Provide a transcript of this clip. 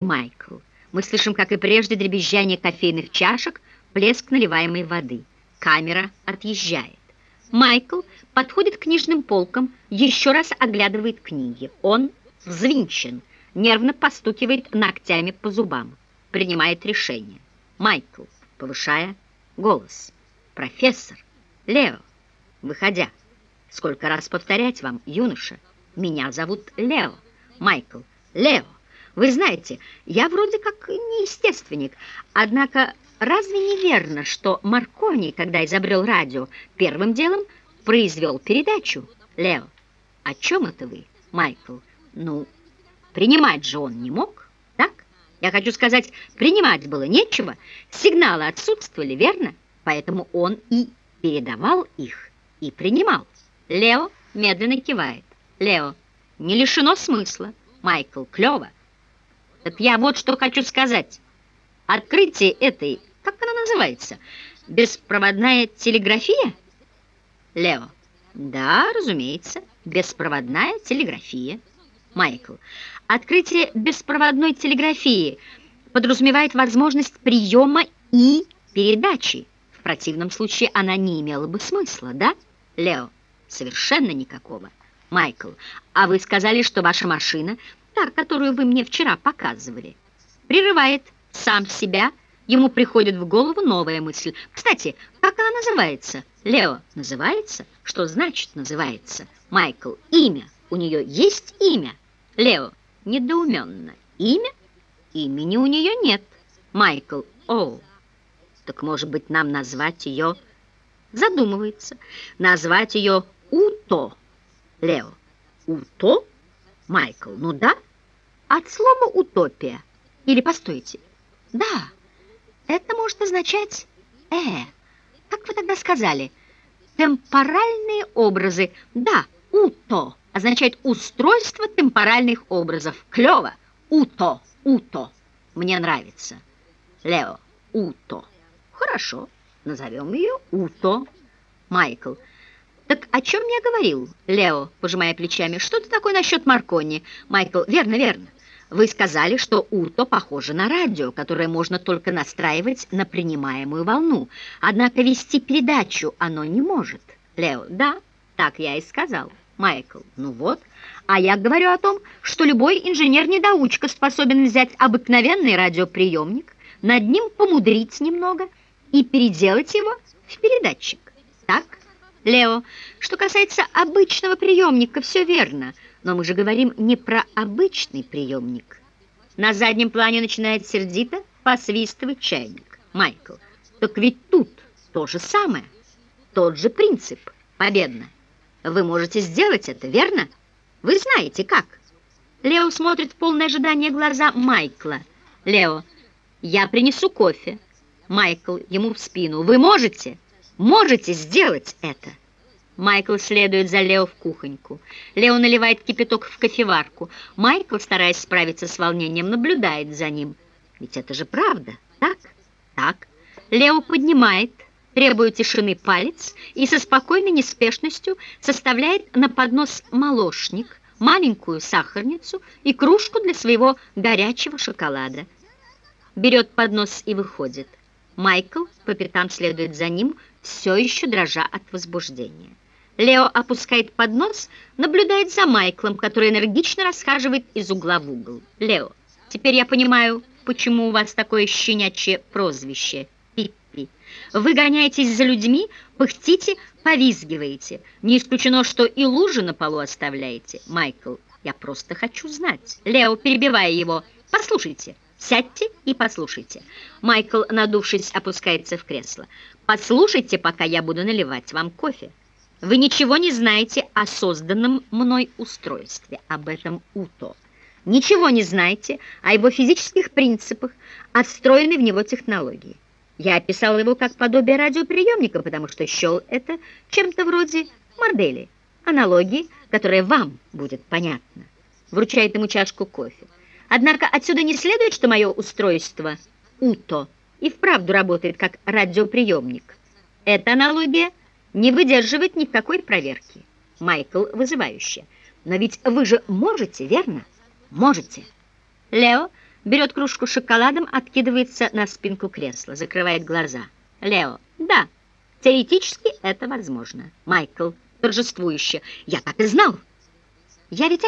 Майкл. Мы слышим, как и прежде, дребезжание кофейных чашек, плеск наливаемой воды. Камера отъезжает. Майкл подходит к книжным полкам, еще раз оглядывает книги. Он взвинчен, нервно постукивает ногтями по зубам. Принимает решение. Майкл, повышая голос. Профессор, Лео, выходя. Сколько раз повторять вам, юноша? Меня зовут Лео. Майкл, Лео. Вы знаете, я вроде как неестественник, однако разве не верно, что Маркони, когда изобрел радио, первым делом произвел передачу? Лео, о чем это вы, Майкл? Ну, принимать же он не мог, так? Я хочу сказать, принимать было нечего, сигналы отсутствовали, верно? Поэтому он и передавал их, и принимал. Лео медленно кивает. Лео, не лишено смысла. Майкл, клево. Так я вот что хочу сказать. Открытие этой, как она называется, беспроводная телеграфия? Лео. Да, разумеется, беспроводная телеграфия. Майкл. Открытие беспроводной телеграфии подразумевает возможность приема и передачи. В противном случае она не имела бы смысла, да? Лео. Совершенно никакого. Майкл. А вы сказали, что ваша машина та, которую вы мне вчера показывали. Прерывает сам себя, ему приходит в голову новая мысль. Кстати, как она называется? Лео, называется? Что значит называется? Майкл, имя. У нее есть имя? Лео, недоуменно. Имя? Имени у нее нет. Майкл, о, так может быть нам назвать ее... Задумывается. Назвать ее Уто. Лео, Уто? Майкл, ну да. От слова «утопия». Или, постойте, да, это может означать «э». Как вы тогда сказали? Темпоральные образы. Да, «уто» означает устройство темпоральных образов. Клево. «Уто», «уто». Мне нравится. Лео, «уто». Хорошо, назовем ее «уто». Майкл, «Так о чем я говорил?» Лео, пожимая плечами. «Что-то такое насчет Маркони?» Майкл, «Верно, верно. Вы сказали, что Урто похоже на радио, которое можно только настраивать на принимаемую волну. Однако вести передачу оно не может». Лео, «Да, так я и сказал». Майкл, «Ну вот, а я говорю о том, что любой инженер-недоучка способен взять обыкновенный радиоприемник, над ним помудрить немного и переделать его в передатчик. Так?» Лео, что касается обычного приемника, все верно, но мы же говорим не про обычный приемник. На заднем плане начинает сердито посвистывать чайник. Майкл, так ведь тут то же самое, тот же принцип, победно. Вы можете сделать это, верно? Вы знаете как. Лео смотрит в полное ожидание глаза Майкла. Лео, я принесу кофе. Майкл ему в спину. Вы можете? Можете сделать это?» Майкл следует за Лео в кухоньку. Лео наливает кипяток в кофеварку. Майкл, стараясь справиться с волнением, наблюдает за ним. Ведь это же правда, так? Так. Лео поднимает, требует тишины палец и со спокойной неспешностью составляет на поднос молочник, маленькую сахарницу и кружку для своего горячего шоколада. Берет поднос и выходит. Майкл по пятам следует за ним, все еще дрожа от возбуждения. Лео опускает поднос, наблюдает за Майклом, который энергично расхаживает из угла в угол. Лео, теперь я понимаю, почему у вас такое щенячье прозвище Пиппи. Вы гоняетесь за людьми, пыхтите, повизгиваете. Не исключено, что и лужи на полу оставляете. Майкл, я просто хочу знать. Лео, перебивая его, послушайте. Сядьте и послушайте. Майкл, надувшись, опускается в кресло. Послушайте, пока я буду наливать вам кофе. Вы ничего не знаете о созданном мной устройстве, об этом УТО. Ничего не знаете о его физических принципах, о встроенной в него технологии. Я описал его как подобие радиоприемника, потому что счел это чем-то вроде модели, аналогии, которая вам будет понятна. Вручает ему чашку кофе. Однако отсюда не следует, что мое устройство УТО и вправду работает как радиоприемник. Эта аналогия не выдерживает никакой проверки. Майкл вызывающе. Но ведь вы же можете, верно? Можете. Лео берет кружку с шоколадом, откидывается на спинку кресла, закрывает глаза. Лео, да, теоретически это возможно. Майкл, торжествующе, я так и знал. Я ведь